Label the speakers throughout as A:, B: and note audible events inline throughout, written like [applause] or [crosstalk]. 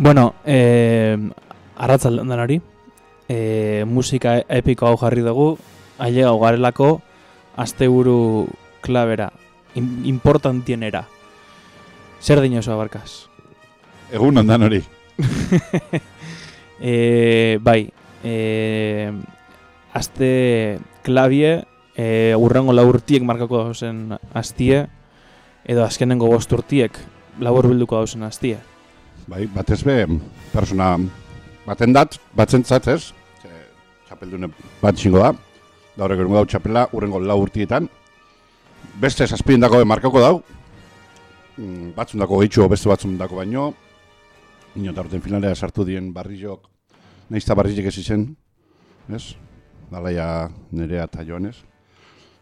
A: Bueno, eh, arratzaldean denari, eh, musika epiko hau jarri dugu, aile hau garelako, asteburu klabera, in, importantienera. Zer dino oso abarkaz?
B: Egun ondan hori. [laughs]
A: e, bai, e, aste klabie, e, urrengo laurtiek markako dauzen astie, edo azkenengo bost urtiek labur bilduko dauzen astie.
B: Bai, batez be, persona baten dat, batzen ez, txapeldune bat txingo da, daure gero dau txapela, urrengo lau urtietan, beste zazpien dako markako dau, mm, batzun dako gehitxu, beste batzun dako baino, Ino eta finalea sartu dien barrizok, nahiz eta barrizek ez izen, ez? Dalaia nerea eta joanez.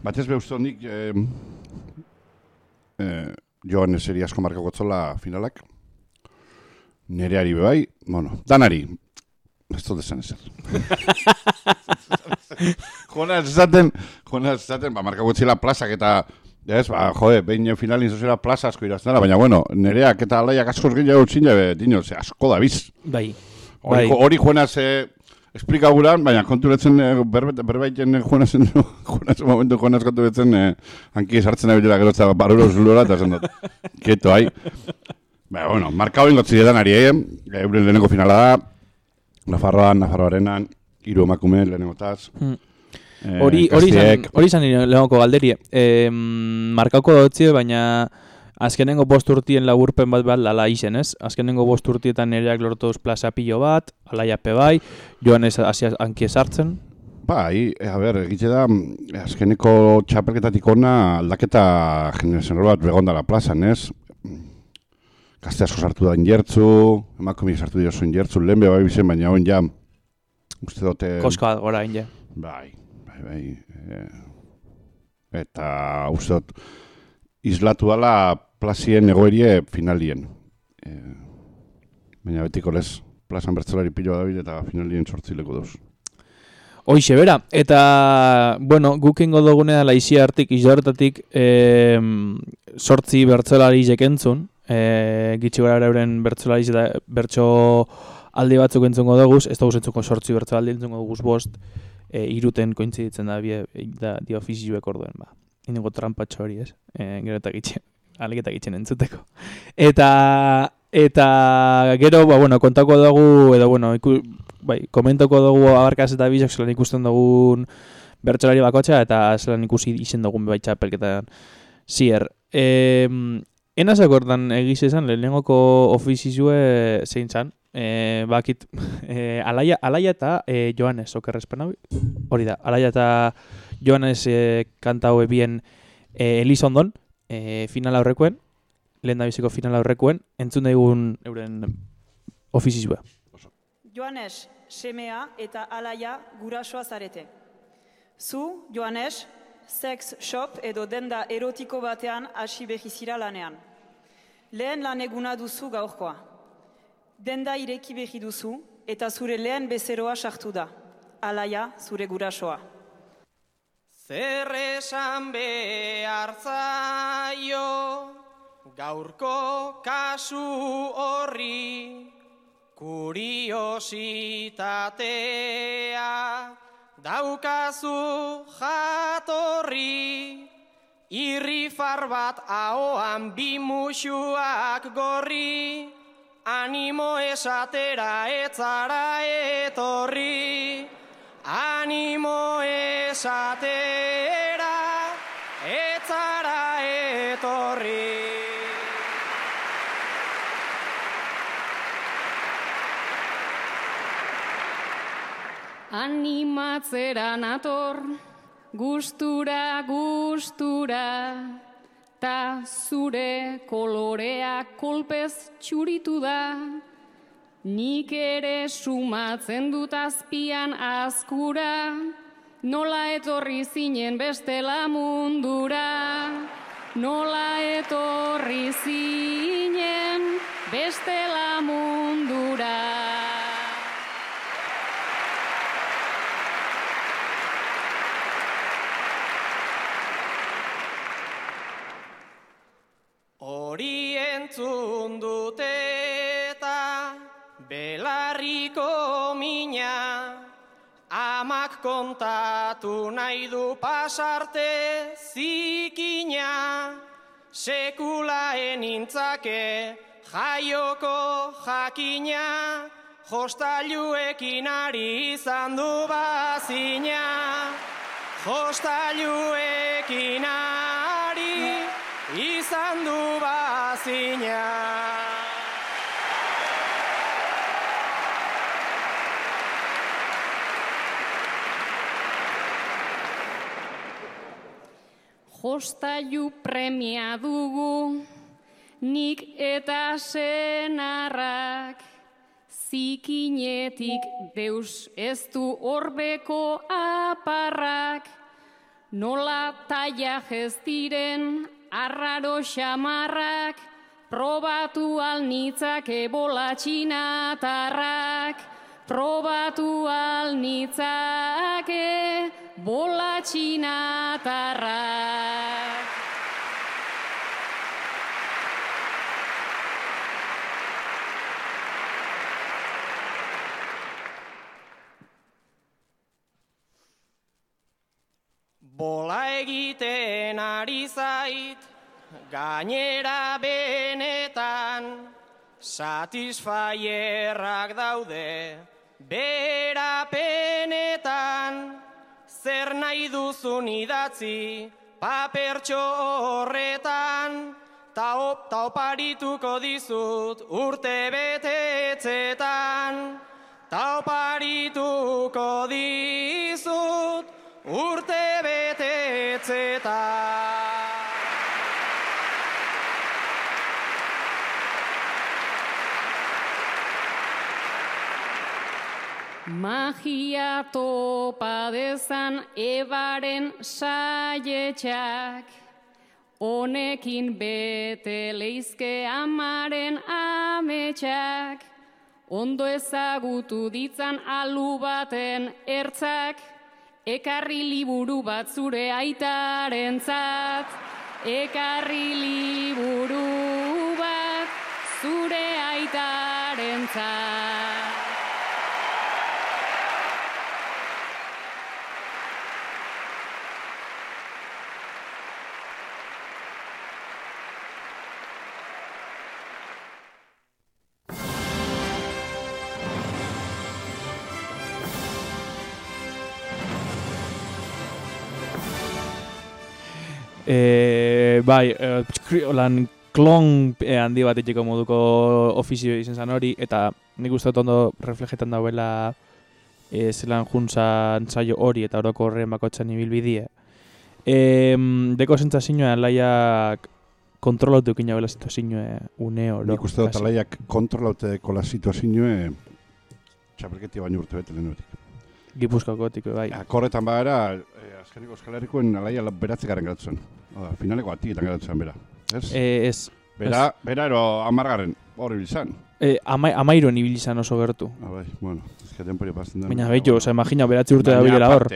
B: Batez be uste hondik, eh, eh, joanez eri asko markako tzola finalak. Nereari bebai, bueno, danari, ez dut esan ezer. [laughs] Jonas esaten, Jonas esaten, ba, markako txila plazak eta Ez, ba, jode, behin finalin zozera plaza asko irazten baina, bueno, nereak eta alaiak asko esgin jau txin jabe, dino, ze, asko da biz.
A: Bai.
B: Hori,
A: bai.
B: hori juena ze, esplika guran, baina konturatzen, eh, berbaiten juena zen, [laughs] zen momentu juena konturatzen, eh, hanki esartzen nahi dira gerotza baruro zulora, eta zen dut, [laughs] keto, hai. Ba, bueno, marka hori ingotzi edan ari, eh? Euren lehenengo finala da, Nafarroan, Nafarroarenan, hiru emakume lehenengo taz.
A: Hmm. Eh, hori hori izan hori izan lehoko galderie. Eh, markako dotzie baina azkenengo bost urtien laburpen bat bat lala izen, ez? Azkenengo bost urtietan nereak lortuz plaza pilo bat, alaiape bai, joan ez hasi anki esartzen.
B: Bai, e, a ber, egite da, azkeneko txapelketatik ona aldaketa generazional bat begondala plazan, ez? Gazte asko sartu da injertzu, emakomi sartu dira zuen injertzu, lehen bai bizen, baina hon ja, uste dute...
A: Koska gora inje.
B: Bai, bai, bai. E, eta uste dut, islatu dala plazien egoerie finalien. E, baina betiko lez, plazan bertzelari pilo da eta finalien sortzileko duz.
A: Hoixe, bera, eta, bueno, gukengo dugunea laixi hartik, izortatik, e, sortzi bertzelari jekentzun, e, gitsi gara euren bertzelari eta bertso aldi batzuk entzungo dugu, ez dugu zentzuko sortzi bertzelari entzungo dugu bost, e, iruten kointziditzen da, bie, da, di ofizioek orduen, ba. Inigo trampatxo hori, ez? E, gero eta gitxe, alegetak gitxen entzuteko. Eta, eta gero, ba, bueno, kontako dugu, edo, bueno, iku, bai, komentoko dugu abarkaz eta bizak zelan ikusten dugun bertsolari bakotxa, eta zelan ikusi izen dugun bai txapelketan zier. E, enaz akordan egiz esan, lehenengoko ofizizue zein zan, e, bakit, [laughs] e, alaia, alaia eta e, Joanes, okerrezpen hori da, alaia eta Joanes e, kanta hoe bien e, Elizondon, e, final aurrekoen, lehen da biziko final aurrekoen, entzun daigun euren ofizizua.
C: Joanes, semea eta alaia gurasoa zarete. Zu, Joanes, sex shop edo denda erotiko batean hasi behizira lanean. Lehen lan eguna duzu gaurkoa. Denda ireki behi duzu eta zure lehen bezeroa sartu da. Alaia, zure gurasoa.
D: Zer esan behar zaio gaurko kasu horri Kuriositatea daukazu jatorri Irrifar bat ahoan bi musuak gorri Animo esatera etzara etorri. Animo esatera etzara etorri.
E: Animatzera nator, gustura, gustura, ta zure kolorea kolpez txuritu da. Nik ere sumatzen dut azpian azkura, nola etorri zinen bestela mundura. Nola etorri zinen bestela mundura.
D: entzun dute eta belarriko mina. Amak kontatu nahi du pasarte zikina. Sekulaen intzake jaioko jakina. Jostaluekin ari izan du bazina. Jostaluekin ari izan du bazina.
E: Jostailu premia dugu, nik eta senarrak, zikinetik deus ez du horbeko aparrak, nola taia diren arraro xamarrak, probatu alnitzak ebola txinatarrak, probatu alnitzake bola txinatarrak.
D: Bola egiten ari zait, gainera benetan, satisfaierrak daude, berapenetan, zer nahi duzun idatzi, papertxo horretan, ta, op, ta oparituko dizut urte betetzetan, ta oparituko dizut urte betetzetan.
E: Magia topa dezan ebaren saietxak, honekin bete leizke amaren ametxak, ondo ezagutu ditzan alu baten ertzak, ekarri liburu bat zure aitarentzat, ekarri liburu
A: E, bai, e, tskri- holan klon e, handi bat etxeko moduko ofizio izan zan hori, eta nik uste ondo reflejetan dauela e, zelan juntzan saio hori eta oroko horren bakotzen ibilbidie. E, deko sentzazioa laiak kontrolautu ekin jabela situazioa une oro.
B: Nik uste dut
A: kasi.
B: alaiak kontrolauteko la situazioe txapelketi baino urte bete lehenutik.
A: Gipuzkoakotik, bai.
B: Akorretan bagara, eh, azkeniko Euskal Herrikoen alaia la- beratzegarren geratzen. Oda, finaleko atietan geratzen bera. Ez?
A: E, ez,
B: bera, bera ero amargarren hori bilzan.
A: e, ama, amairon ibili izan oso gertu.
B: Ah, bai, bueno, ez que denpori pasten da.
A: Baina behitu, oza, imagina, beratzi urte da bilela hor.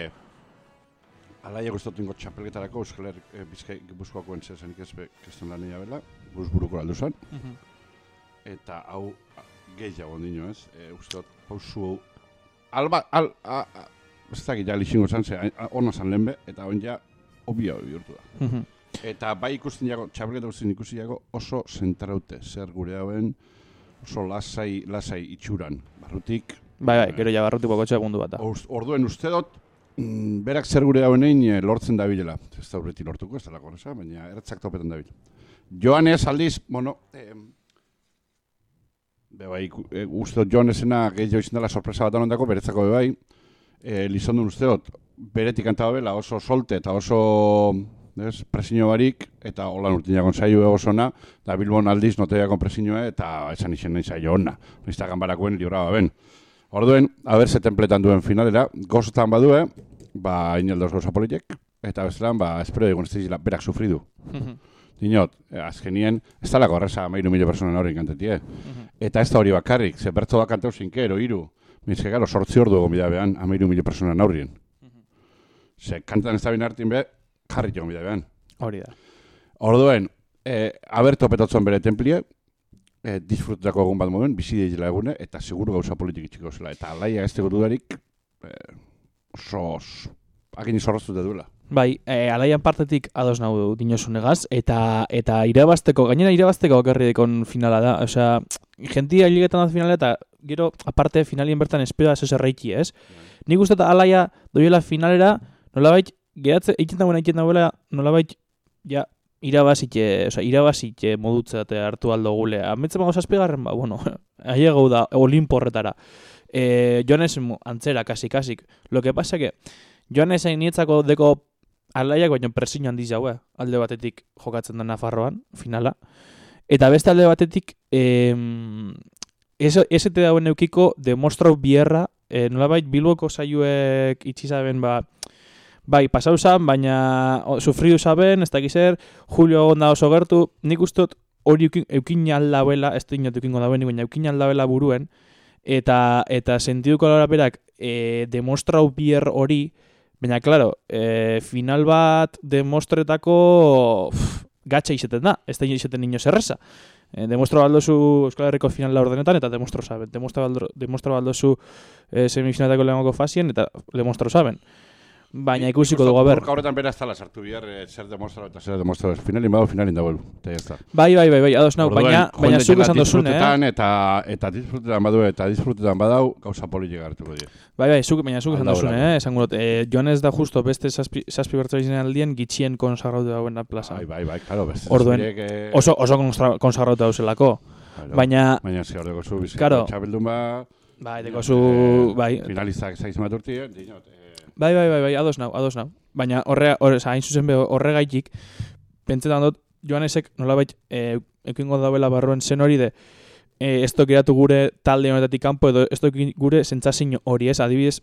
B: Alaia gustatu ingo txapelketarako Euskal Herri, eh, Bizkai Gipuzkoakoen zezanik ez be, keston lan egia bela, buz buruko aldu zen, eta hau gehiago ondino ez, e, uste dut pausu alba, al, a, a, ez dakit ja lixingo zan, ze, ona zan lehenbe, eta on ja obia bihurtu da.
A: Mhm.
B: Eta bai ikusten jago, txapelketa guztien ikusi jago oso zentraute, zer gure hauen oso lasai, lasai itxuran. Barrutik,
A: Bai, bai, gero ja barrutik bakotxe egundu bat da.
B: Orduen uste dut, mm, berak zer gure hauen egin lortzen da bilela. Ez da urreti lortuko, ez da lako baina ertzak topetan da Joanes aldiz, bueno, eh, be bai, iku- eh, uste dut Joanesena gehiago izan dela sorpresa bat anondako, beretzako be bai, eh, Lizondun uste dut, beretik kantaba bela oso solte eta oso ez, presiño barik, eta holan urtin jagon saio oso ona, da Bilbon aldiz noteiakon presiñoa, eta esan izen nahi saio ona. Nizta ganbarakoen libraba ben. Orduen, haber ze templetan duen finalera, gozotan badue, ba, ineldoz goza politek, eta bestelan, ba, espero egon ez berak sufridu. [laughs] Dinot, eh, azkenien, ez talako horreza mairu mila personen horrein kantetie. Eta ez da hori bakarrik, ze bertzo da kanteu zinkero, iru. Mizke gero, sortzi ordu egon bida behan, amairu mila personen aurrien. Ze, kantan ez da bin hartin be, jarri egon bida behan.
A: Hori da.
B: Orduen, eh, aberto petotzen bere templie, eh, disfrututako egun bat moden, bizi dira egune, eta seguru gauza politik itxiko zela. Eta alaia ez dudarik, eh, oso, hakin izorroztu duela.
A: Bai, e, alaian partetik ados nahu dinosunegaz, eta eta irabazteko, gainera irabazteko okerri dekon finala da. Osea, jentia hilegetan da finala eta gero, aparte, finalien bertan espero da zerreiki, ez? Nik uste eta alaia doiela finalera, nolabait, gehatze, egiten dagoen egiten dagoela, nolabait, ja, irabazite, osea, irabazite modutzate hartu aldo gule. Ametzen bago zazpigarren, ba, bueno, [laughs] aia gau da, olimpo horretara. E, Joanes mo- antzera, kasik-kasik. Lo que pasa que, Joanes hain nietzako deko alaiak baino presio handiz jaue, alde batetik jokatzen da Nafarroan, finala. Eta beste alde batetik, em, eso, esete dauen eukiko demostrau bierra, e, nolabait Bilboko saioek itxizaben, ba, bai, pasau zan, baina o, sufridu zaben, ez dakiz zer, Julio egon da oso gertu, nik ustot hori eukin, eukin aldauela, ez da inot eukingo dauen, baina eukin aldauela buruen, eta eta sentiduko lora berak e, demostrau bier hori, baina, claro, e, final bat demostretako pff, gatxa izeten da, ez da izeten ino zerreza. E, demostra baldozu Euskal Herriko final laurdenetan eta demostro saben. Demostra baldozu e, semifinatako lehenako fazien eta demostro saben. Baina ikusiko dugu, ber.
B: Gaur horretan bera ez dala sartu bihar, eh, zer demostratu eta zer demostratu. Finalin badago, finalin dago, eta ya está.
A: Bai, bai, bai, bai, ados nau, baina, baina
B: joan
A: zuk esan dozun, eh?
B: Eta, eta disfrutetan badu, eta disfrutetan badau, gauza poli hartuko die.
A: Bai, bai, zuk, baina zuk esan dozun, eh? Esan gurot, eh, Joanes da justo beste zazpi, zazpi bertzoizien aldien gitxien konsagrautu dauen da plaza.
B: Bai, bai, bai, claro, beste.
A: Orduen,
B: eh,
A: Oso, oso konsagrautu dauzelako. Baina,
B: Baina zi hor zu bizi.
A: Claro.
B: Txabeldun ba...
A: bai, deko zu, bai,
B: Finalizak zaiz bat urtien, dinot. Eh,
A: Bai, bai, bai, bai, ados nau, ados nau. Baina horre, horre, hain zuzen be horregaitik, pentsetan dut, Joanesek nolabait e, ekingo dauela barruen zen hori de, e, ez geratu gure talde honetatik kanpo, edo ez gure sentsazio hori, ez, adibidez,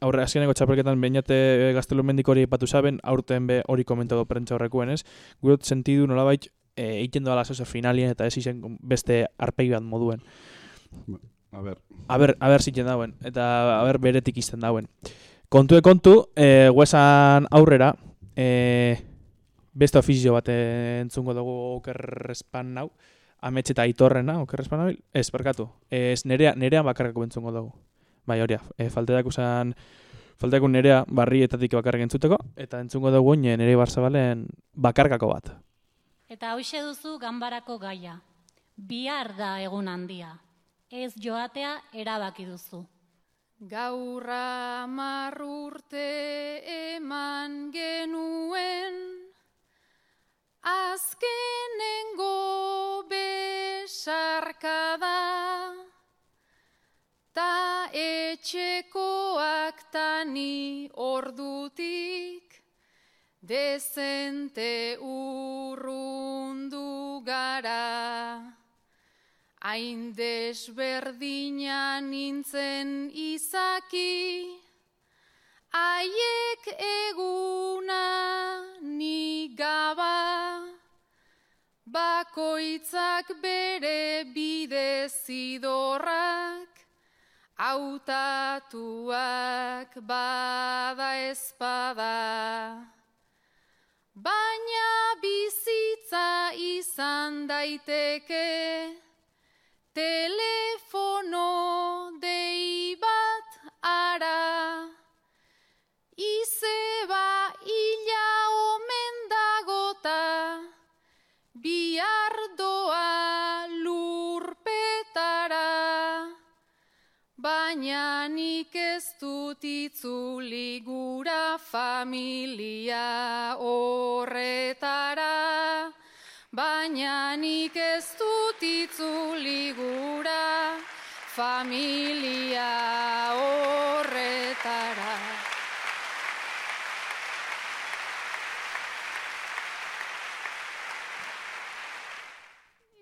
A: aurre azkeneko txapelketan bainate gaztelu mendik hori ipatu zaben, aurten be hori komentago prentza horrekuen, ez? Gure sentidu nolabait e, egiten doala zozo finalien eta ez izen beste arpegi bat moduen.
B: a ber,
A: A ber, a ber zitzen dauen, eta a ber beretik izten dauen. Kontu, e, guesan aurrera, e, beste ofizio bat entzungo dugu okerrespan nau, ametxe eta aitorrena, okerrespan nau, ez, barkatu, ez nerea, nerea bakarrako entzungo dugu. Bai, hori, e, falteak usan, falteak nerea barrietatik bakarrik entzuteko, eta entzungo dugu oin nere barzabalen bakarkako bat.
F: Eta hoxe duzu ganbarako gaia. Bihar da egun handia. Ez joatea erabaki duzu.
G: Gaur hamar urte eman genuen, azkenengo besarkada, ta etxekoak tani ordutik, dezente urrundu gara. Hain desberdina nintzen izaki, haiek eguna ni gaba, bakoitzak bere bide zidorrak, hautatuak bada ezpada. Baina bizitza izan daiteke, telefono dei bat ara, izeba ila omen dagota, bihar doa lurpetara, baina nik ez dut itzuli gura familia horretara. Baina nik ez dut itzuli gura familia horretara.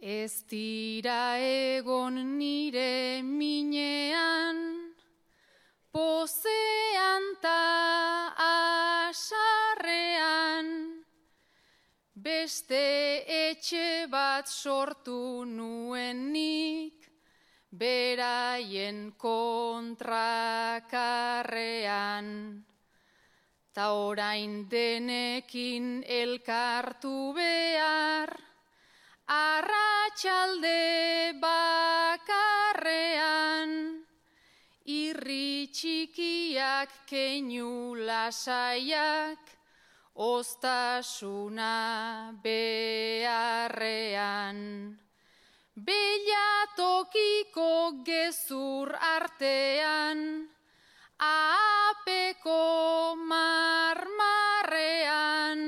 G: Ez dira egon nire minean, pozean ta asarrean, beste etxe bat sortu nuen nik, beraien kontrakarrean. Ta orain denekin elkartu behar, arratsalde bakarrean, irri txikiak keinu lasaiak, ostasuna beharrean. Belatokiko gezur artean, apeko marmarrean,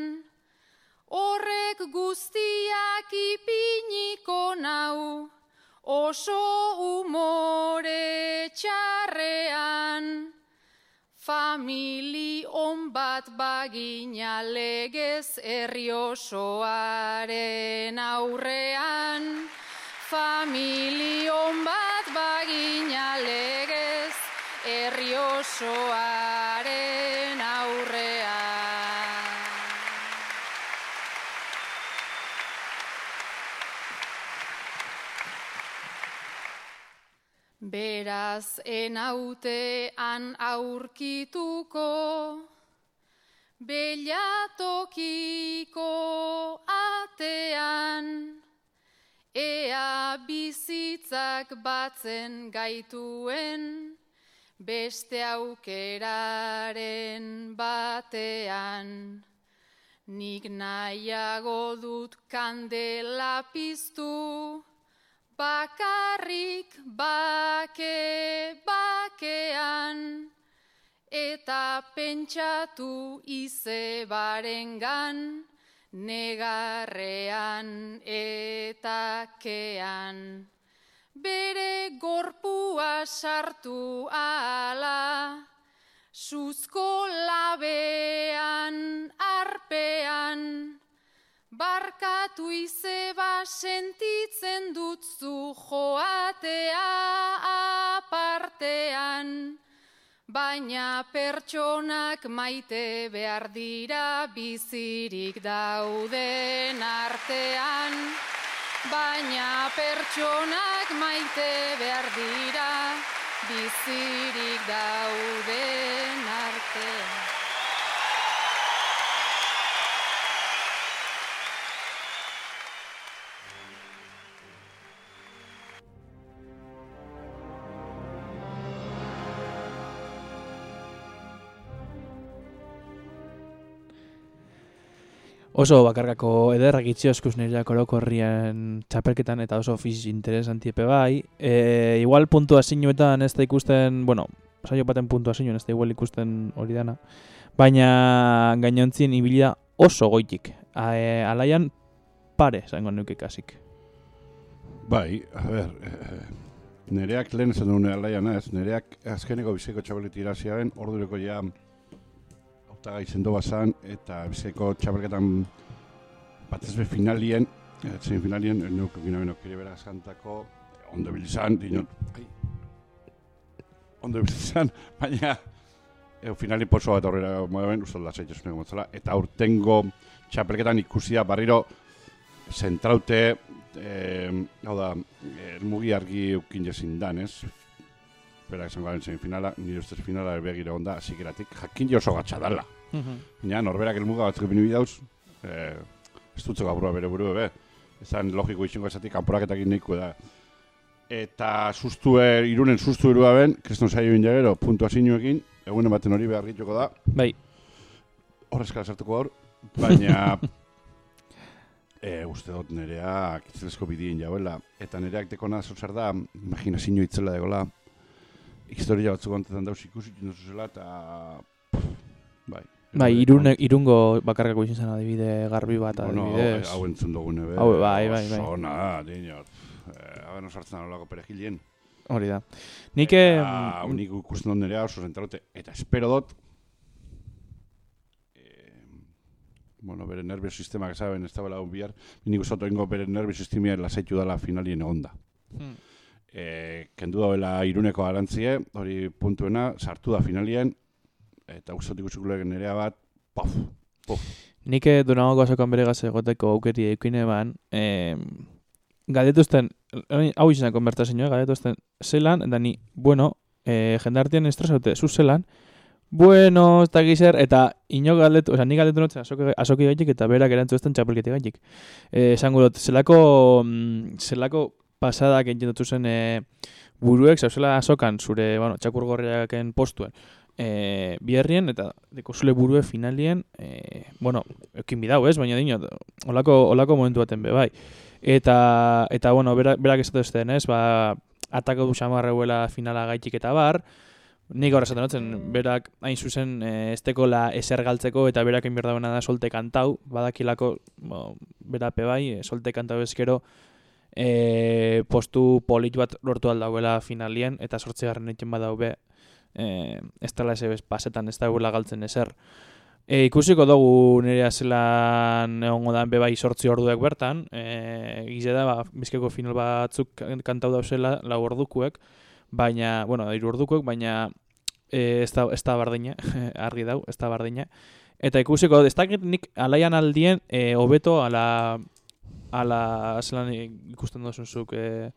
G: horrek guztiak ipiniko nau, oso umore txarrean. Famili on bat bagina legez herri osoaren aurrean. Famili on bat bagina legez herri osoaren aurrean. Beraz enautean aurkituko, belatokiko atean, ea bizitzak batzen gaituen, beste aukeraren batean. Nik nahiago dut kandela piztu, bakarrik bake bakean, eta pentsatu izebarengan, negarrean eta kean. Bere gorpua sartu ala, suzko labean, arpean, Barkatu izeba sentitzen dut zu joatea apartean, baina pertsonak maite behar dira bizirik dauden artean. Baina pertsonak maite behar dira bizirik dauden artean.
A: Oso bakarkako ederrak itxio eskuz nireak orokorrien txapelketan eta oso fiz interesanti epe bai. E, igual puntua sinuetan ez da ikusten, bueno, saio baten puntua sinuen ez da igual ikusten hori dana. Baina gainontzien ibilia oso goitik. A, e, alaian pare zango nuke kasik.
B: Bai, a ber, eh, nereak lehen esan duen alaian ez, nereak azkeneko biziko txabelet iraziaren ordureko ja hautagai zendo bazan, eta biziko txabelketan batez be finalien, eh, zein finalien, neuk egin abeno kire bera santako, ondo bilizan, dinot, ai, ondo bilizan, baina, e, finalien poso bat aurrera moeben, uste da zaitasunek motzala, eta aurtengo txapelketan ikusia barriro zentraute, eh, hau da, ermugi argi eukin jezin dan, ez? Bera esan garen zein finala, nire ustez finala erbegire onda, zikeratik, jakin oso gatsa dala. Baina, norberak elmuga batzuk binu bidauz, eh, ez dutzu gaburua bere buru ebe. Ezan logiko izango esatik kanporaketak nahiko da. Eta sustu er, irunen sustu erua ben, kriston saio injagero, puntua zinuekin, egunen baten hori behar dituko da,
A: Bai,
B: horrezkara sartuko gaur, baina [laughs] e, uste dut nerea kitzelesko bidien jauela, eta nereak dekona zer da, imaginazio itzela degola, historia batzuk ontetan dauz ikusi duzu zela, eta bai.
A: bai irune, irungo bakarkako izan zen adibide garbi bat
B: Bueno, hau,
A: adibidez.
B: hau entzun dugune be.
A: Hau, bai, bai, bai.
B: Oso ona da, dinot. Eh, Hau no sartzen olako perejilien.
A: Hori da. Nik eh,
B: Eta, nik ikusten dut nerea oso zentralote. Eta espero dut, eh, bueno, bere nervio sistemak esaben ez da bela bihar, nik uste dut oingo bere nervio sistemia lasaitu dela finalien egonda.
A: hmm.
B: E, kendu dauela iruneko garantzie, hori puntuena, sartu da finalien, eta dut ikusiko nerea bat, pof, pof.
A: Nik eh, Donagoko azokan bere gaz egoteko aukeri eukin eban, eh, gadetuzten, orain, hau izan konbertazioa, gadetuzten zelan, eta ni, bueno, eh, jendartien estresaute, zu zelan, bueno, ez da gizer, eta ino galdetu, oza, ni galdetu notzen azoki, azoki gaitik, eta berak erantzu ezten txapelketi gaitik. Eh, esango dut, zelako, mm, zelako pasadak entzendatu zen, eh, buruek zauzela azokan zure, bueno, txakur gorriaken postuen, e, biherrien, eta deko zule burue finalien, e, bueno, ekin bidau, ez? Baina dino, olako, olako momentu baten be, bai. Eta, eta bueno, berak, berak esatu ez denez, ba, atako du xamarreuela finala gaitik eta bar, Nik horra esaten dutzen, berak hain zuzen e, ez tekola eser galtzeko eta berak enbier dagoena da solte kantau, badakilako, bo, berape bai, e, solte kantau ezkero, e, postu polit bat lortu aldauela finalien, eta sortze garren egiten badaube, e, ez dela ez pasetan ez dagoela galtzen eser. E, ikusiko dugu nire zelan egongo da bebai sortzi orduek bertan, e, gize da, ba, bizkeko final batzuk kantau dauzela, lau ordukuek, baina, bueno, hiru ordukoek, baina e, ez, da, ez da bardina, [laughs] argi dau, ez da bardina. Eta ikusiko, ez dakit nik alaian aldien e, hobeto ala, ala zelan ikusten duzun zuk, e,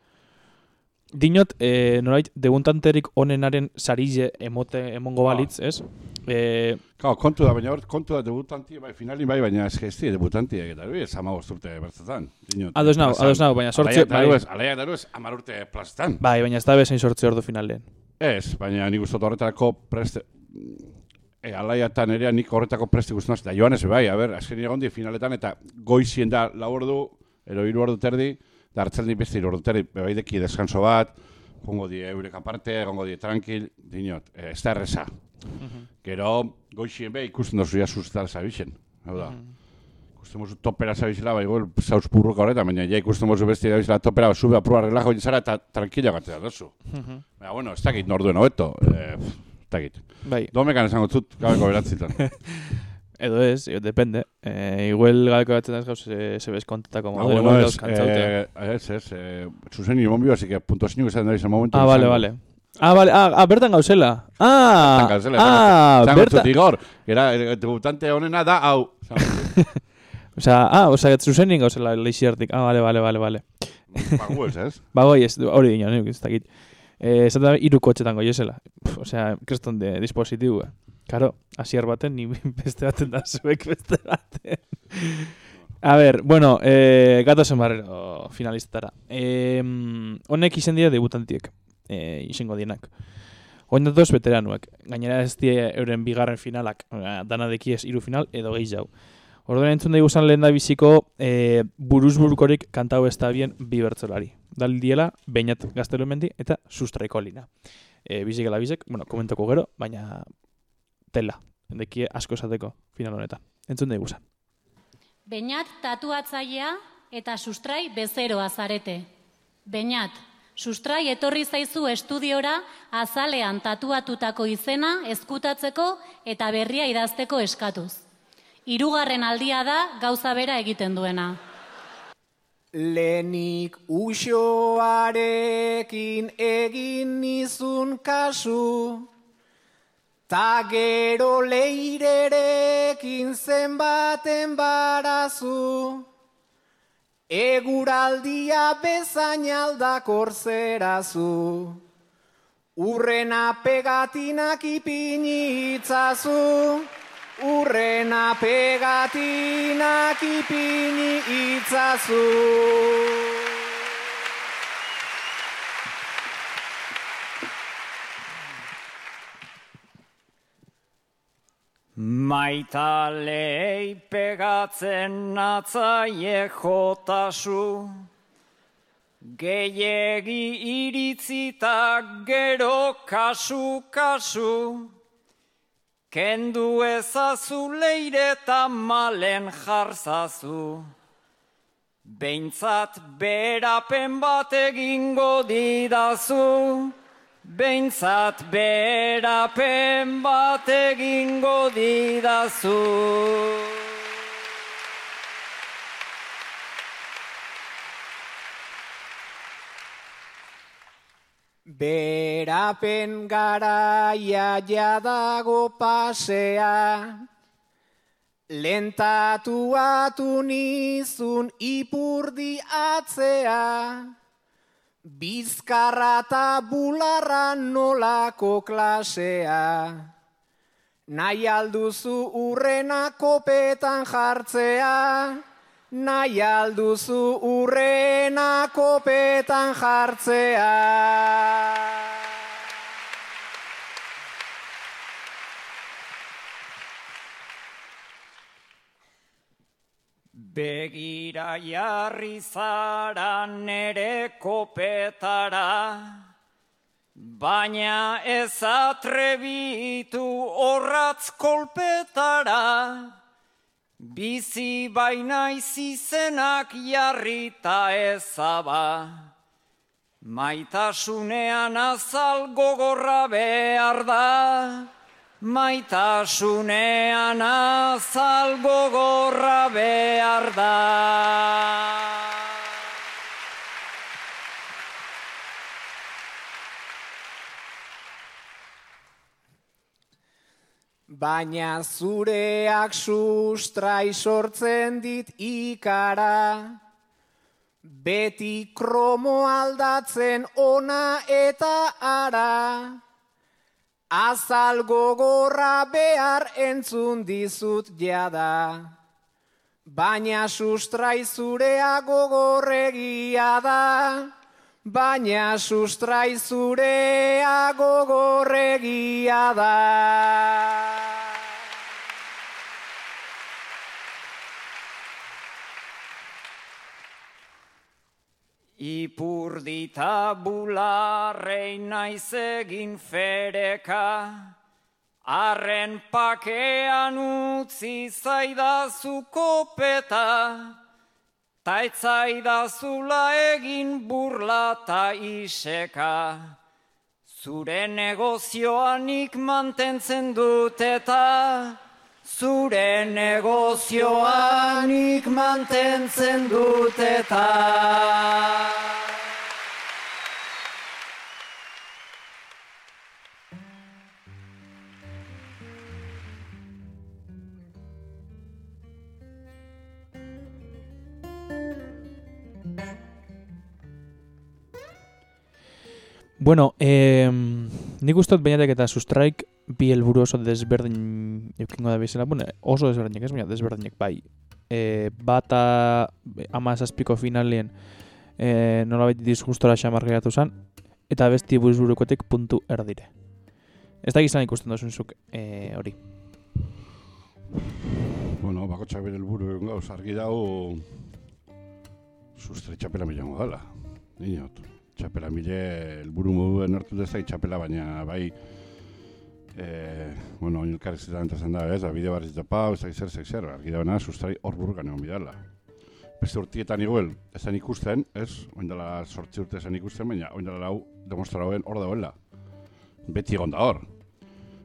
A: Dinot, e, norait, debuntanterik onenaren sarize emote emongo
B: Ah.
A: balitz, ez? E,
B: Claro, kontu da, baina hor, kontu da debutanti, bai, finalin bai, baina ez gesti debutantiek, eta hori ez ama urte bertzetan.
A: Ados nau, ados nau, baina sortze...
B: Alaiak daru
A: Bai,
B: ez, amar urte plazetan.
A: bai, baina ez da bezain sortze ordu finalen.
B: Ez, baina nik uste horretarako preste... E, alaiatan ere nik horretako preste ikusten da joan ez bai, a ber, azken egon di finaletan, eta goizien da lau ordu, ero hiru ordu terdi, da hartzen di beste hiru ordu terdi, bebaideki deskanso bat, jongo di eurek aparte, gongo di tranquil, dinot, e, ez da erresa. Gero, goizien be, ikusten dozu ja sustar zabixen, hau da. Ikusten mozu topera zabixela, bai, igual, zauz burruka horretan, baina ja ikusten mozu beste zabixela topera, sube apurua relajo zara eta tranquila gatzea dozu. Baina, bueno, ez dakit norduen hobeto, eh, pff, ez dakit.
A: Bai,
B: Domekan esango zut, gabeko beratzitan. [laughs]
A: edo ez, depende. E, igual galeko batzen ez gauz, e, ze bez kontatako
B: Ah,
A: modu,
B: bueno,
A: igual
B: ez, eh, ez, ez, eh, zuzen nire monbio, así que punto sinuk esan da izan momentu.
A: Ah, vale, vale. Ah, vale, ah, ah bertan gauzela. Ah, ah,
B: bertan.
A: bertan.
B: Zut igor, era, eh, debutante honena da, hau. [laughs]
A: O sea, ah, o sea, zuzenin gauzela leixiartik. Ah, vale, vale, vale, vale.
B: Baguez, ez? [laughs]
A: Ba, goi, ez, hori dino, nik ez dakit. Eh, ez da iru kotxetan goiesela. O sea, kriston de dispositibu. Karo, asier baten, ni [laughs] beste baten da zuek beste baten. A ver, bueno, eh, gato zen barrero finalistara. Eh, honek izen dira debutantiek, eh, izango dienak. Oin datoz veteranuak. Gainera ez die euren bigarren finalak, eh, dana dekiez hiru final edo gehi jau. Orduan entzun daigu zan lehen da biziko eh, buruz burukorik kantau ez da bien bi bertzolari. Dal diela, bainat gaztelu mendi eta sustraiko lina. E, bizik ala bizek, bueno, komentoko gero, baina tela. Endekie asko esateko final honetan. Entzun daigu zan.
F: Beñat tatuatzailea eta sustrai bezeroa zarete. Beñat, sustrai etorri zaizu estudiora azalean tatuatutako izena ezkutatzeko eta berria idazteko eskatuz. Hirugarren aldia da gauza bera egiten duena.
H: Lenik usoarekin egin nizun kasu, ta gero leirerekin zenbaten barazu. Eguraldia bezain aldakor zerazu, urrena pegatinak ipini itzazu. Urrena pegatinak ipini itzazu. Maitalei pegatzen natzaie jotasu, Gehiegi iritzita gero kasu-kasu, Kendu ezazu leire eta malen jarzazu. Beintzat berapen bat egingo didazu. Beintzat berapen bat egingo didazu. Berapen garaia jadago pasea, lentatuatu nizun ipurdi atzea, bizkarra eta bularra nolako klasea. Nahi alduzu urrena kopetan jartzea, nahi alduzu urrena kopetan jartzea.
I: Begira jarri zara nere kopetara, baina ez atrebitu horratz kolpetara. Bizi baina izizenak jarrita ezaba, maitasunean azal gogorra behar da. Maitasunean azal gogorra behar da.
H: Baina zureak sustrai sortzen dit ikara, beti kromo aldatzen ona eta ara. Azal gogorra behar entzun dizut jada, baina sustrai zurea gogorregia da, baina sustrai zurea gogorregia da.
I: Ipurdita bularrei naiz egin fereka, arren pakean utzi zaidazu kopeta, ta etzaidazula egin burla ta iseka. Zure negozioanik mantentzen dut eta, zure negozioanik mantentzen dut eta.
A: Bueno, eh, nik uste dut bainatek eta sustraik bi helburu oso desberdin eukingo da bizela, bueno, oso desberdinek ez, baina desberdinek bai. E, bata ama zazpiko finalien e, nola baita disgustora xamar geratu zen, eta besti buruzburukotik puntu erdire. Ez da gizan ikusten dozun zuk e, hori.
B: Bueno, bakotxak bere helburu egun gauz, argi dago sustrai txapela milango dala. Dinot, txapela mile helburu moduen hartu dezai txapela, baina bai e, bueno, oin elkarrezitan eta da, ez, da, bide barriz da pau, ez da, zer, zer, zer, argi dagoena, sustrai hor burrukan egon bidala. Beste urtietan igual, ezan ikusten, ez, oin dela sortzi urte ezan ikusten, baina oin dela lau demostra hauen hor dagoela. Beti egon da hor.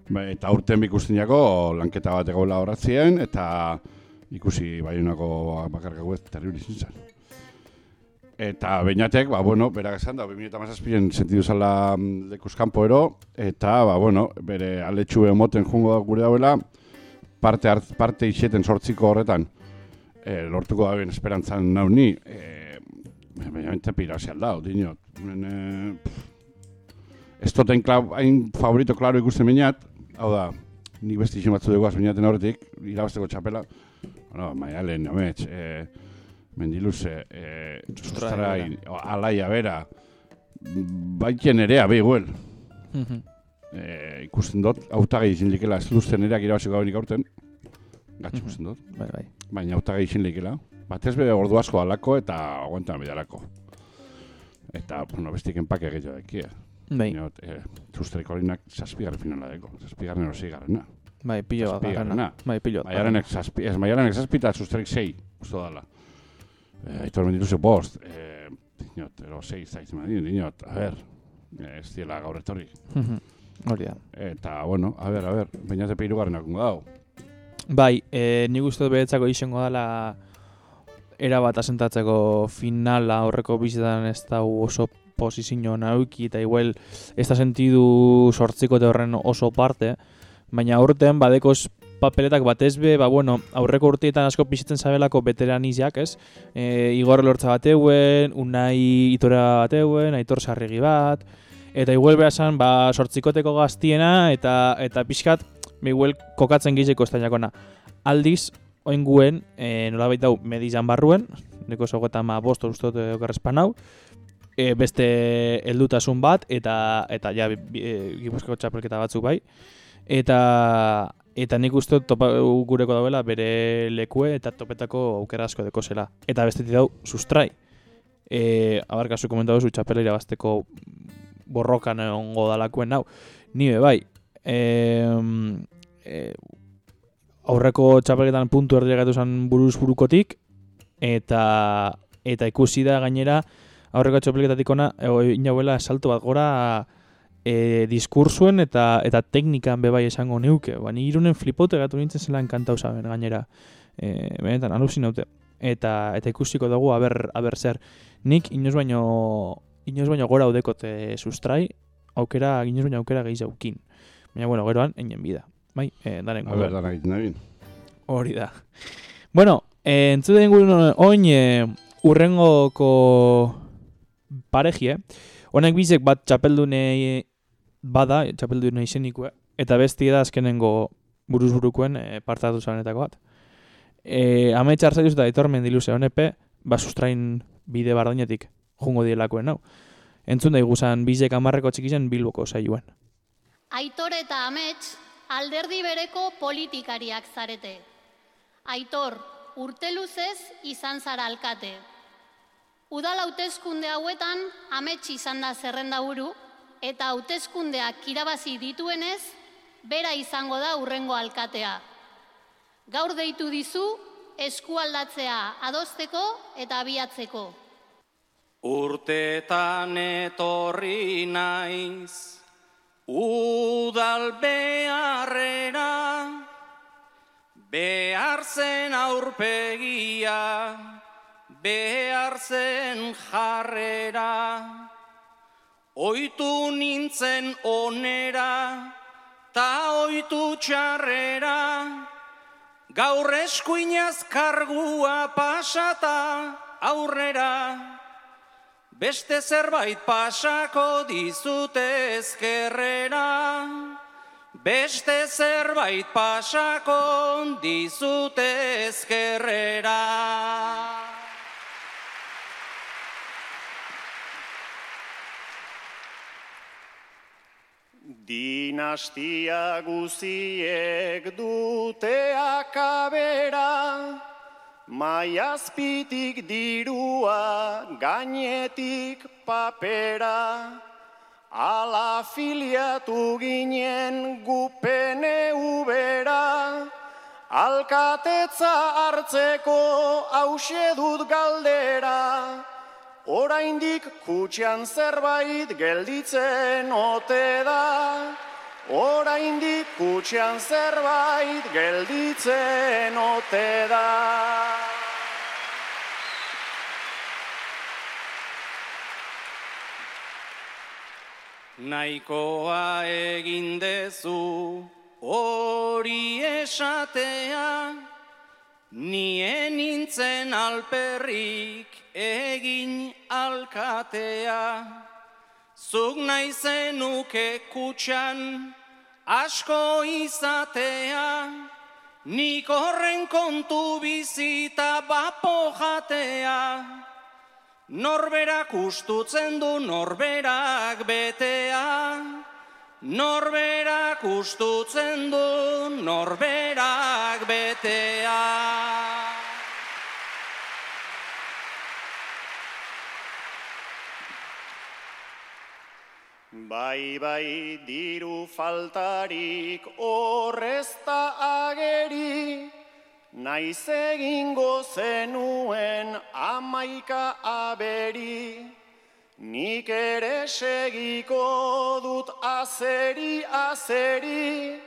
B: Ba, eta urten ikusten jako lanketa bat egoela horatzien, eta ikusi baiunako bakarkako ez terribli zintzen. Eta beinatek, ba, bueno, berak esan da, 2008an sentidu zala mm, lekuz kanpo ero, eta, ba, bueno, bere aletxu emoten jungo da gure dauela, parte, hart, parte iseten sortziko horretan, e, lortuko da ben esperantzan nau ni, e, baina bente pirazi aldau, dinot. Men, e, ez toten klau, hain favorito klaro ikusten minat, hau da, nik besti isin batzu dugu azminaten horretik, irabazteko txapela, bueno, maialen, amets, e, mendiluze, e, sustrai, alaia bera, baiten erea, behi guel. e, ikusten dut, autagai izin likela, ez luzten ereak irabaziko gaunik aurten, gatz ikusten dut.
A: Bai, bai.
B: Baina autagai izin likela. Batez bebe ordu asko alako eta aguantan bidalako. Eta, bueno, bestik enpake gehiago deki, eh?
A: Bai,
B: Baina, e, sustraiko horinak zazpigarren finala deko, zazpigarren orozigarrena.
A: bai, pilo bat
B: Zazpigarrena.
A: bakarna. Bai, pilo bat
B: Maialenek zazpi, ez maialenek zazpi eta sustraik sei, uste dala. Eh, Aitor mendiluze bost, eh, dinot, ero sei zaiz madin, dinot, a ber, eh, ez diela gaur etorri.
A: Hori da.
B: Eta, bueno, a ber, a ber, baina ze peirugarren akungo dau.
A: Bai, e, nik uste dut beretzako izango dela era bat asentatzeko finala horreko bizitan ez da oso posizio nauki eta igual ez da sentidu sortziko horren oso parte, baina urtean badekoz papeletak batez be, ba bueno, aurreko urteetan asko pizitzen zabelako veteranizak, ez? E, Igor Lortza bateuen, Unai Itora bateuen, Aitor Sarregi bat, eta igual behasan, ba, sortzikoteko gaztiena, eta eta pixkat, igual kokatzen gizeko estainakona. Aldiz, oin guen, e, nola baita medizan barruen, neko zogeta ma bost ustot okarrezpan hau, e, beste heldutasun bat, eta eta ja, e, gipuzkoako txapelketa batzuk bai, eta eta nik uste topa gureko dauela bere lekue eta topetako aukera asko deko zela. Eta bestetik dau, sustrai. E, abarkazu komentatu zu txapela irabazteko borrokan ongo dalakuen hau. Ni be bai, e, e, aurreko txapelketan puntu erdiagatu zen buruz burukotik, eta eta ikusi da gainera aurreko txapelketatik ona e, inauela salto bat gora e, diskursuen eta eta teknikan bebai esango neuke. Ba, ni irunen flipote gatu nintzen zela enkantau zaben gainera. E, benetan, alucinaute. Eta, eta ikusiko dugu aber, aber zer. Nik inoz baino, inoz baino gora udekote sustrai, aukera, inoz baino aukera gehi zaukin. Baina, bueno, geroan, einen bida. Bai, e, daren
B: A ber, dana egiten.
A: Hori da. Bueno, eh, entzuten gure oin eh, urrengoko parejie. Honek bizek bat txapeldune bada, txapeldune izenikue, eta besti da azkenengo buruz burukoen eh, partatu zanetako bat. E, Ametsa arzaituz eta Aitor Mendiluze honepe, ba sustrain bide bardainetik jungo dielakoen hau. Entzun da iguzan bizek amarreko txikizen bilboko saioan.
F: Aitor eta Amets alderdi bereko politikariak zarete. Aitor, urte luzez izan zara alkate. Udal hauteskunde hauetan Amets izan da zerrenda buru eta hauteskundeak irabazi dituenez bera izango da urrengo alkatea. Gaur deitu dizu eskualdatzea adosteko eta abiatzeko.
J: Urtetan etorri naiz, udal beharrera, behar zen aurpegia, behar zen jarrera, oitu nintzen onera, ta oitu txarrera, gaur eskuinaz kargua pasata aurrera. Beste zerbait pasako dizute ezkerrera, beste zerbait pasako dizute ezkerrera.
K: Dinastia guziek dute akabera, Maiazpitik dirua, gainetik papera, ala filiatu ginen gupene ubera, alkatetza hartzeko hause dut galdera, oraindik kutxan zerbait gelditzen ote da, oraindik kutxan zerbait gelditzen ote da.
J: Naikoa egin dezu hori esatea, nien nintzen alperrik egin alkatea. Zuk nahi zenuke kutxan asko izatea, nik horren kontu bizita bapo jatea. Norberak ustutzen du norberak betea, norberak ustutzen du norberak betea.
K: Bai, bai, diru faltarik horrezta ageri, naiz egingo zenuen amaika aberi, nik ere segiko dut azeri, azeri,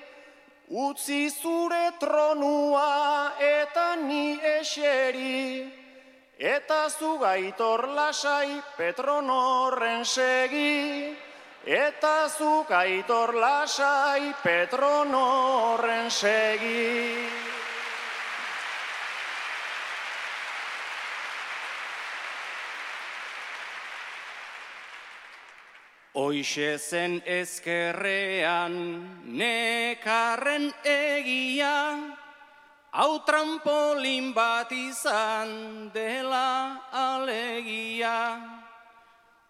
K: utzi zure tronua eta ni eseri, eta zu gaitor lasai Petronorren segi, eta zu gaitor lasai Petronorren segi.
J: Hoixe zen ezkerrean nekarren egia, hau trampolin bat izan dela alegia.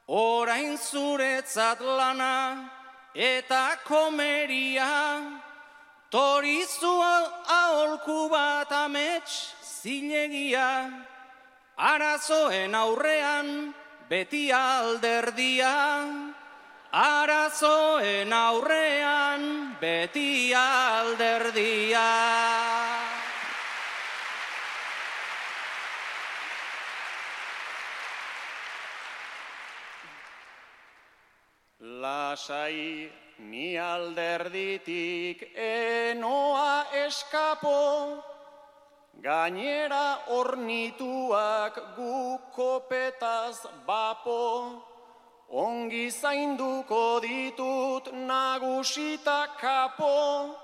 J: Orain zuretzat lana eta komeria, torizu aholku bat amets zilegia, arazoen aurrean beti alderdia, arazoen aurrean beti alderdia.
K: Lasai ni alderditik enoa eskapo, gainera ornituak gu kopetaz bapo, ongi zainduko ditut nagusita kapo,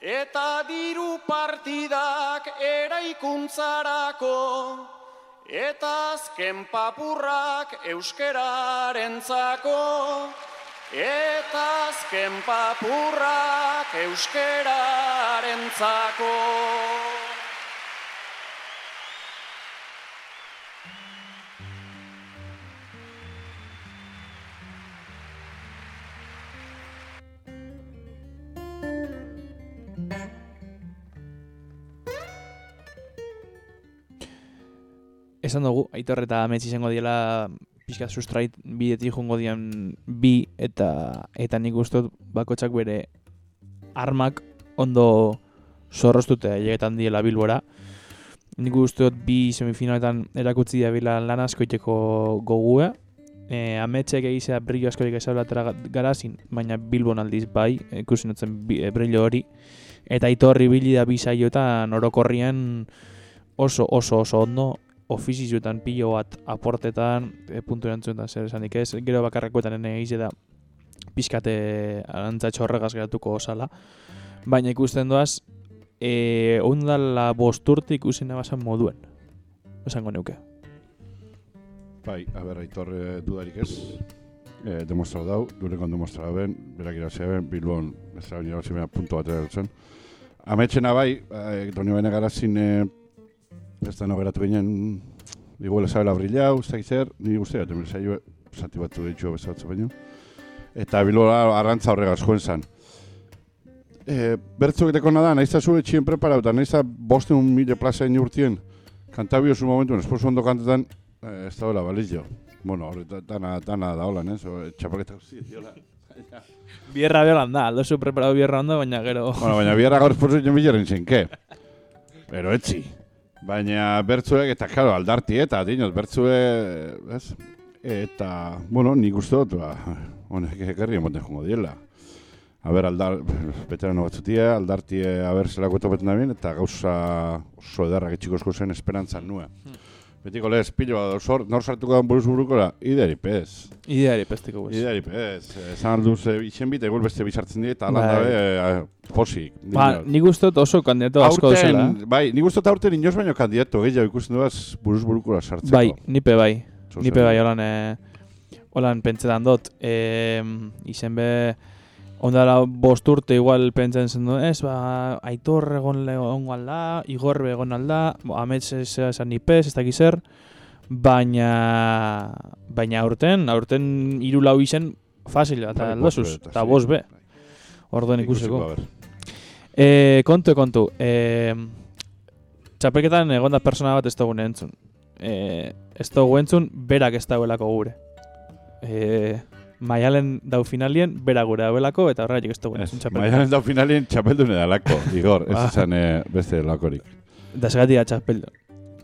K: eta diru partidak eraikuntzarako, Eta azken papurrak euskerarentzako, eta azken papurrak euskerarentzako.
A: Esan dugu, aitor eta amets izango diela pixka sustrait bidetik jungo dian bi eta eta nik ustot bakotsak bere armak ondo zorroztute ailegetan diela bilbora. Nik ustot bi semifinaletan erakutzi da bila lan askoiteko gogua. E, ametsek egizea brillo askoik ezablatera garazin, baina bilbon aldiz bai, ikusi notzen e, brillo hori. Eta aitorri bili da bi saioetan orokorrian oso oso oso ondo ofizizuetan pilo bat aportetan, e, puntu erantzuetan zer esanik ez, gero bakarrakoetan ene egize da pizkate arantzatxo horregaz geratuko osala. Baina ikusten doaz, e, ondala bosturtik ikusi nabasan moduen. Esango neuke.
B: Bai, a ber, aitor eh, dudarik ez. E, demostrau dau, durekon demostrau ben, berak irazia ben, bilbon, ez da irabazi bena punto bat eratzen. Ametxena bai, e, doni bene garazin, ez da no geratu ginen, igual esabela brillau, ez da zer, ni guztia, eta mire zailo, zati batu ditu bezatzu baino. Eta bilbora arrantza horregaz joen zan. E, bertzuk deko nada, nahiz da zu etxien preparauta, nahiz da boste un mile plaza urtien, kantabio zu momentu, esposo ondo kantetan, eh, ez da hola, balizio. Bueno, hori, da- dana, dana da hola, ez? O, Txapaketa guzti, diola. [laughs]
A: Bierra beholan da, aldo zu preparado bierra ondo, baina gero...
B: Bueno, baina biharra gaur esposo jen bilerin zen, ke? Pero etzi. Baina bertzuek, eta claro, aldarti eta, dinot, bertzue, ez? Eta, bueno, nik uste dut, ba, honek ekerri emoten jongo diela. A ber, aldar, veterano batzutie, aldartie, a ber, zelako etopetan da bien, eta gauza oso ederrak etxiko zen esperantzan nue. Betiko lez, pilo, sor, nor sartuko dan buruz burukora, ideri pez.
A: Ideari pestiko guaz.
B: Ideri pez. Esan alduz, e, itxen bite, igual beste bizartzen die, eta alan
A: Bai.
B: dabe, e, posik.
A: Ba, nik uste dut oso kandidato asko duzela.
B: Bai, nik uste dut aurten inoz baino kandidato gehiago ikusten duaz buruz burukora sartzeko.
A: Bai, nipe bai. Nipe bai, holan, eh, holan pentsetan dut. E, izen be, ondala bost urte igual pentsen zen du, ez, ba, aitor egon egongo alda, igor egon alda, bo, amets ez esan nipez, ez dakiz zer, baina, baina aurten, aurten hiru lau izen fasil bat
B: Bai,
A: aldozuz,
B: bost be,
A: eta bost be,
B: Bai.
A: orduen
B: Ikusiko.
A: E, kontu, kontu. E, txapelketan egon da persona bat ez dugu entzun. E, ez dugu entzun, berak ez dagoelako gure. E, maialen dau finalien, bera gure dauelako, eta horregatik ez dugu.
B: Maialen dau finalien txapeldune dalako, Igor, ez
A: Ba.
B: izan eh, beste lakorik.
A: Da segatik da txapeldu,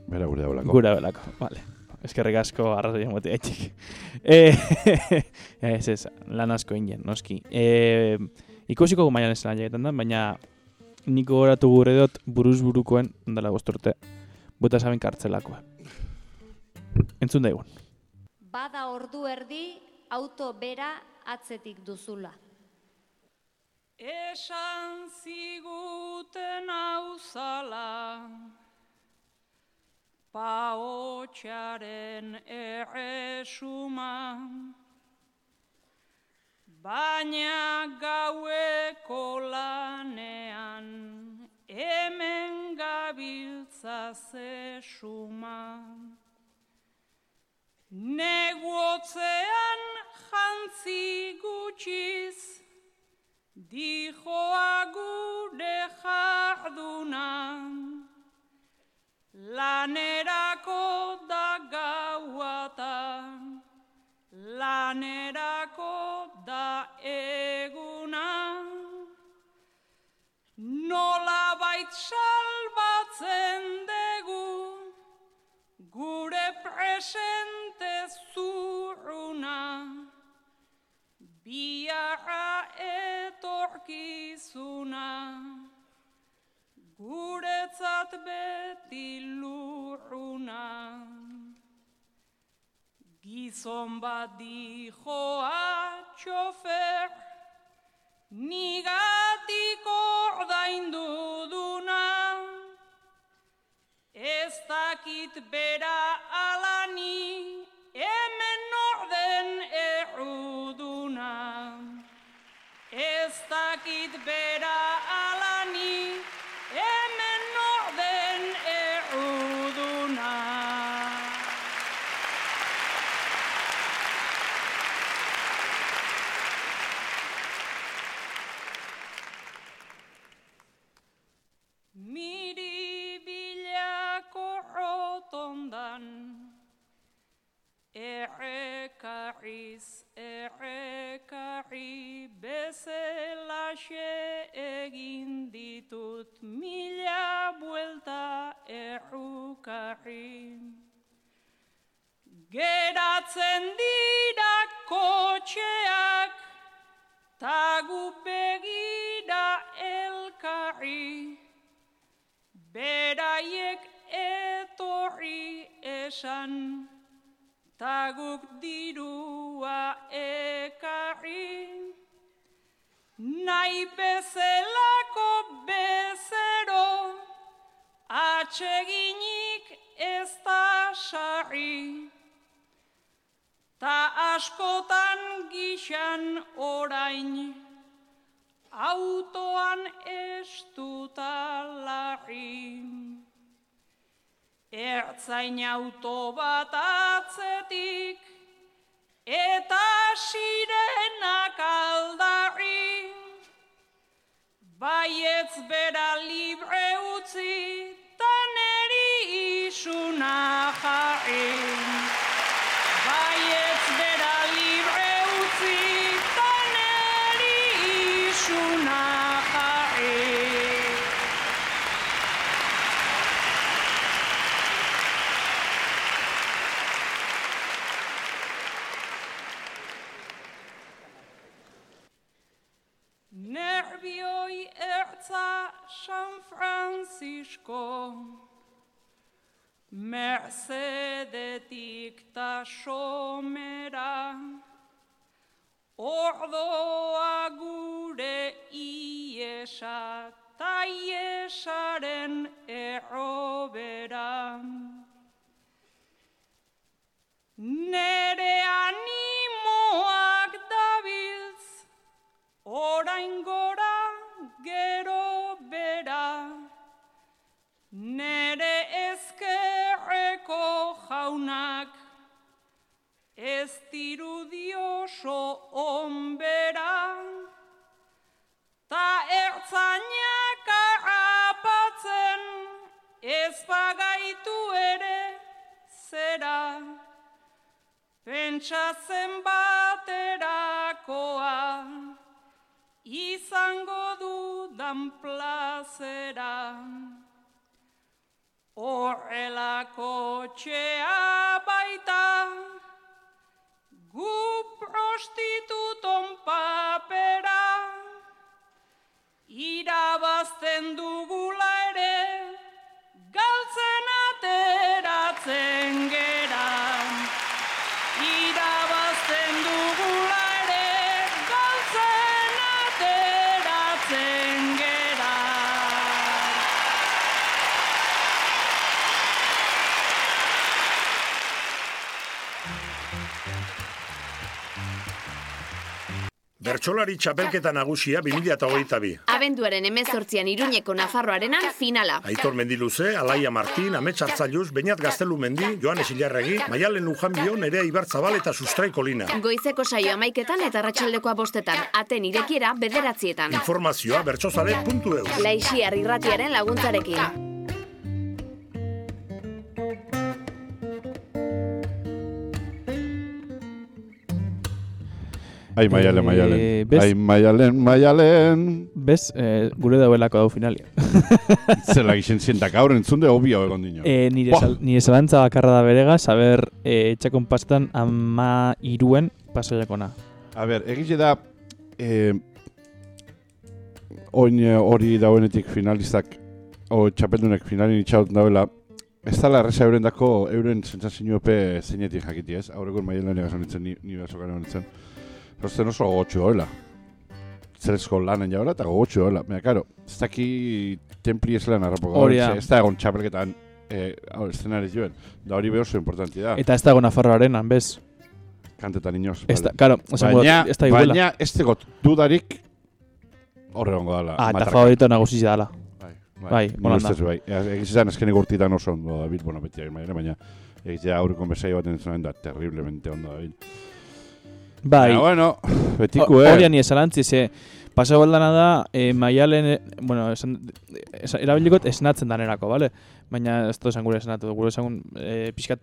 B: Bera gure daulako.
A: gure dauelako. Vale. Eskerrik asko arrazoi moti haitik. E, [laughs] ez ez, lan asko ingen, noski. E, ikusiko gu maialen zelan jaketan da, baina niko goratu gure dut buruz burukoen dela bosturte. Buta saben kartzelakoa. Entzun daigun.
L: Bada ordu erdi auto bera atzetik duzula.
M: Esan ziguten auzala, paotxaren erresuma, baina gaueko lanean hemen gara ze suma. Neguotzean jantzi gutxiz, dijoa gure jarduna. Lanerako da gauata, lanerako da eguna. Nola bait Gizon bat dijoa txofer, nigatik ordaindu duna. Ez dakit bera alani, buelta errukarri. Geratzen dira kotxeak, tagu begira elkarri, beraiek etorri esan, taguk dirua ekarri. Nahi bezelako bezero, atseginik ez da sarri. Ta askotan gixan orain, autoan estuta larri. Ertzain auto bat atzetik, eta sirenak aldarri. Baietz bera libre utzi, tan eri isuna jarri. Baietz bera libre utzi, tan eri isuna jarri. Nervioi ertza San Francisco, Mercedetik ta somera, Ordoa gure iesa, ta iesaren errobera. Nere animoak dabiltz, orain gora gero ez dirudioso onbera, ta ertzainak apatzen, ez bagaitu ere zera, pentsatzen baterakoa, izango dudan plazera. Horrelako txea baita, gu prostituton papera, irabazten dugula
N: Bertsolari txapelketa nagusia 2022.
O: Abenduaren emezortzian Iruñeko Nafarroarenan finala.
N: Aitor Mendiluze, Alaia Martin, Amets Artzailuz, Beñat Gaztelu Mendi, Joanes Ilarregi, Maialen Lujanbio, Nerea Ibarzabal eta Sustrai Kolina.
O: Goizeko saio amaiketan eta ratxaldekoa bostetan. Aten irekiera bederatzietan.
N: Informazioa bertsozale.eus.
O: Laixiar irratiaren laguntzarekin.
B: Ai, maialen, maialen.
A: Eh, bez-
B: Ai, maialen, maialen.
A: Bez, eh, gure dauelako dau finalia. [laughs]
B: Zela gixen zientak gaur entzunde obio egon dino.
A: E, nire,
B: Buah.
A: sal, nire zalantza bakarra da berega, saber e, etxakon pastan ama iruen pasaiakona.
B: A ber, egize da, eh, oin eh, hori dauenetik finalistak, o txapeldunek finalin itxaut dauela, ez dala erresa euren dako, euren sentsazio epe zeinetik jakiti ez, aurreko egazan nintzen, ni, ni besokan egon Rosten oso gogotxu hoela. Zerezko lanen jaura eta gogotxu hoela. Baina, karo, ez daki templi ez lan arrapoko.
A: Hori da.
B: Ez da egon txapelketan eh, hau, eszenari joen. Da hori behoso importanti da.
A: Eta ez dago Nafarroarenan, bez?
B: Kantetan inoz.
A: Ez da,
B: vale.
A: karo, dut,
B: baina,
A: ez da iguela.
B: baina ez tegot dudarik horre gongo dala.
A: Ah, eta favorito nagusi dala.
B: Bai,
A: Bai, da.
B: ustez bai. Egizizan azkenik urtitan oso ondo dabil, bueno, beti baina, baina egitea aurreko besaio baten zuen da terriblemente ondo dabil.
A: Bai.
B: Baina, bueno, betiko, eh?
A: Hori ni esalantzi, ze pasa baldana da, e, maialen, eh, bueno, esan, esan, erabilikot esnatzen danerako, bale? Baina ez da esan gure esnatu, gure esan e, pixkat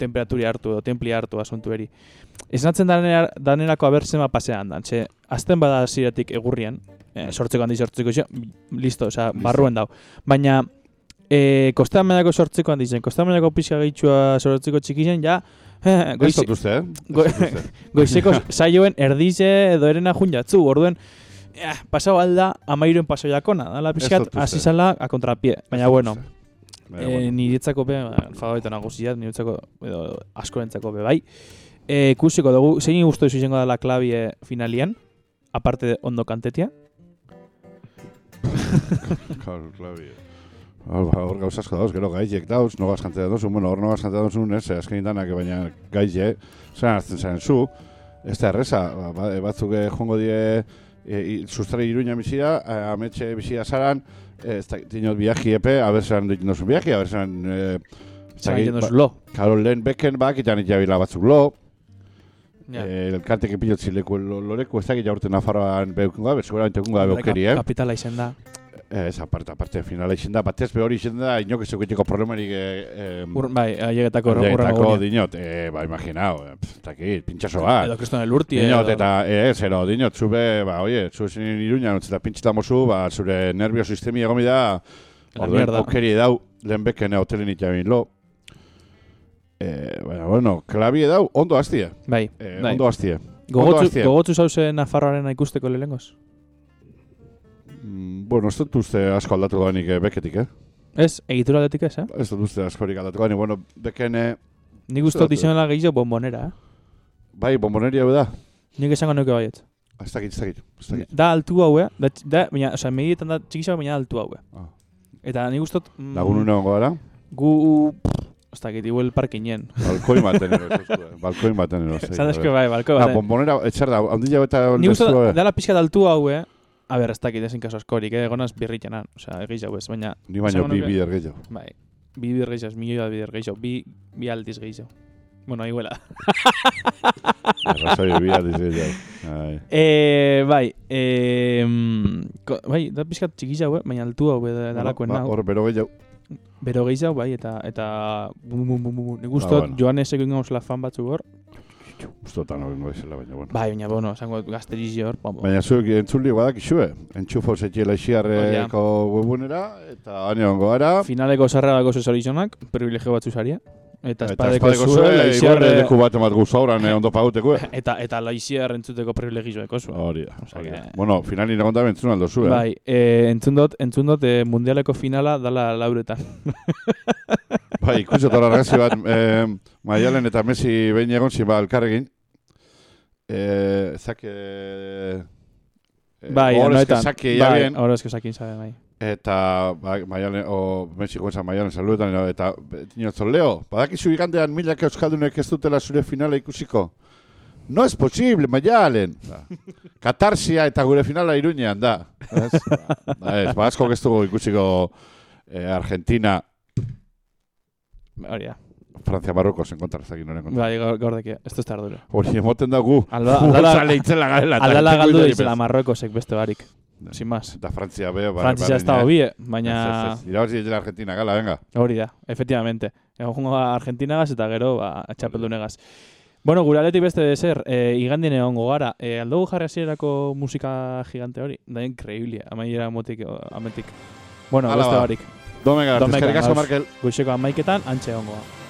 A: temperaturi hartu edo templi hartu asuntu eri. Esnatzen daner, danerako aberzema pasean dan, ze azten bada ziratik egurrian, e, sortzeko handi sortzeko xe, listo, osea, barruen dau. Baina, e, kostean mailako sortzeko handi zen, kostean mailako pixka gehitxua sortzeko txiki zen, ja,
B: Ez
A: goize-
B: dut eh?
A: Go-
B: Ez [laughs]
A: goizeko [laughs] saioen erdize edo erena jun jatzu, orduen eh, pasau alda amairen pasoiakona, dala
B: Ez
A: pixkat,
B: dut uste.
A: hasi zala a kontrapie, baina bueno,
B: Baina,
A: eh,
B: bueno.
A: niretzako be, ba, favorito nagusiat, niretzako, edo askorentzako be bai. Eh, ikusiko dugu, zein guztu izango dela klabie finalian, aparte de ondo kantetia. [laughs]
B: Claro, claro. Hor, ba, gauz asko dauz, gero gaiek dauz, nogaz jantzea dauz, bueno, hor nogaz jantzea dauz ez, azken danak, baina gaie, zelan hartzen zaren zu, ez da erreza, ba, ba, batzuk eh, joango die, e, i, sustrai iruña bizia, eh, ametxe bizia zaran, eh, ez da, dinot biaki epe, abertzen dut dozun biaki, abertzen, eh, dakit,
A: egiten duzu
B: ba-
A: lo.
B: Karo, lehen beken bakitan itxabila batzuk lo,
A: Ja.
B: eh, elkartek ipilotzi leku lo- loreku, ez dakit jaurten Nafarroan beukungo gabe, seguramente ekungo gabe aukeri, eh?
A: Kapitala izen da.
B: Eh, Ez, aparte, aparte, finala izan da, batez be hori izan da, inok ez eukiteko problemarik eh,
A: Ur, bai, aiegetako
B: Ailegetako dinot, eh, ba, imaginau, eh, takit, pintxaso bat.
A: Edo kriston elurti,
B: Dinot,
A: edo-
B: eta, eh, ez, ero, dinot, zube, ba, oie, zu zen iruña, eta pintxeta mozu, ba, zure nervio sistemi egomi da, orduen, aukeri dau, lehen beken hotelen itxabin lo. Eh, bueno, bueno, klabie dau, ondo hastie.
A: Bai,
B: Eh,
A: bai.
B: ondo hastie. Ondo
A: Gogotzu, gogotzu zauze Nafarroaren ikusteko lehengoz?
B: Mm, bueno, ez dut uste asko aldatu ganik eh, beketik, eh?
A: Ez, egitura aldetik ez, eh?
B: Ez dut uste askorik aldatu ganik, bueno, beken, eh,
A: Nik uste dut izanela gehiago bombonera, eh?
B: bai, bomboneria da.
A: Nik esango nuke baiet.
B: Ez dakit, ez dakit, ez dakit.
A: Da altu hau, eh? Da, da baina, osea, medietan da txikisago, baina da altu hau, eh?
B: Ah.
A: Eta nik uste dut... mm,
B: Lagun une hongo gara,
A: Gu... Ez dakit, igual parkinen.
B: balkoin [laughs] baten ero, ez duzue, balkoin baten ero.
A: Esan eske bai, balkoi
B: Ah,
A: baten.
B: bombonera, etxer da, handila eta
A: Nik uste dut,
B: eh?
A: dala pixka altu hau, eh? A ber, ez dakit, ezin kaso askorik, eh? Gonaz birritenan, osea, egiz hau ez, baina...
B: Ni baino
A: esango
B: bi bider gehiago.
A: Bai, bi bider gehiago, milioi bat bider gehiago, bi, bi aldiz gehiago. Bueno, iguela. [laughs]
B: Arrazoi bi aldiz gehiago. Ai.
A: Eh, bai, eh, ko, bai, da pixkat txikiago, eh? baina altu hau da dalakoen
B: Ba,
A: nau.
B: Hor bero gehiago.
A: Bero gehiago, bai, eta, eta, bum, bum, bum, bum, nik uste
B: Ba,
A: dut
B: bueno.
A: Joanesek ingo zela fan batzuk hor.
B: Ustotan hori izela, baina, bueno.
A: Bai, baina, bueno, esango dut gazterizi hor. Ba,
B: Baina zuek entzuli badak isue. Entxufo zetxela ixiarreko webunera, eta hane hongo gara.
A: Finaleko sarrerako zezorizonak, privilegio batzu zaria. Eta
B: Eta
A: espadeko
B: espadeko
A: zue,
B: zue, igual
A: laiziarre...
B: leku bat emat guzu auran eh, ondo paguteko, eh? [laughs]
A: Eta, eta laiziar entzuteko privilegioeko zu.
B: Hori da,
A: que-
B: Bueno, finalin egon da bentzun aldo zu, eh?
A: Bai, eh, entzun dut, entzun dut eh, mundialeko finala dala lauretan. [laughs]
B: Bai, ikusi otora argazki bat, eh, Maialen eta Messi behin egon zin ba elkarrekin. Eh, zake... Eh,
A: bai,
B: ohorezke
A: anoetan.
B: Zake
A: bai,
B: jabien,
A: horrezke sakin zabe, bai.
B: eta ba, Maialen, o Messi goza Maialen saluetan, eta dinotzo, Leo, badakizu igandean milak euskaldunek ez dutela zure finala ikusiko? No es posible, maialen. Da. [laughs] Katarsia eta gure finala iruñean, da. Ez, ba, ez, ba, asko ikusiko eh, Argentina,
A: Hori da.
B: Francia, Marruecos en kontra, ez dakit noren kontra.
A: Bai, gaur- gaur deki, ez duz tardura.
B: Hori emoten dugu.
A: Alda,
B: futbol
A: aldala, [laughs]
B: zale itzela garela. eta
A: aldala
B: entzeko
A: galdu
B: jari
A: dizela
B: bez.
A: Marruekosek beste barik. Sin más.
B: Eta Frantzia be, bai,
A: Frantzia ez da
B: bai,
A: hobie,
B: Ez,
A: baina
B: ez, ez. Irabazi dira Argentina, gala, venga.
A: hori da, efectivamente. Egon jongo Argentinagaz eta gero ba, txapeldunegaz. Bueno, gure aldetik beste de ser, e, igandine egongo gara. E, aldugu jarri hasierako musika gigante hori? Da increíble, amaiera motik, o, ametik. Bueno,
B: Hala
A: beste
B: ba.
A: barik.
B: Domenga,
A: Domenga,
B: eskerrik asko. Markel.
A: Goizeko amaiketan, antxe egongo. da.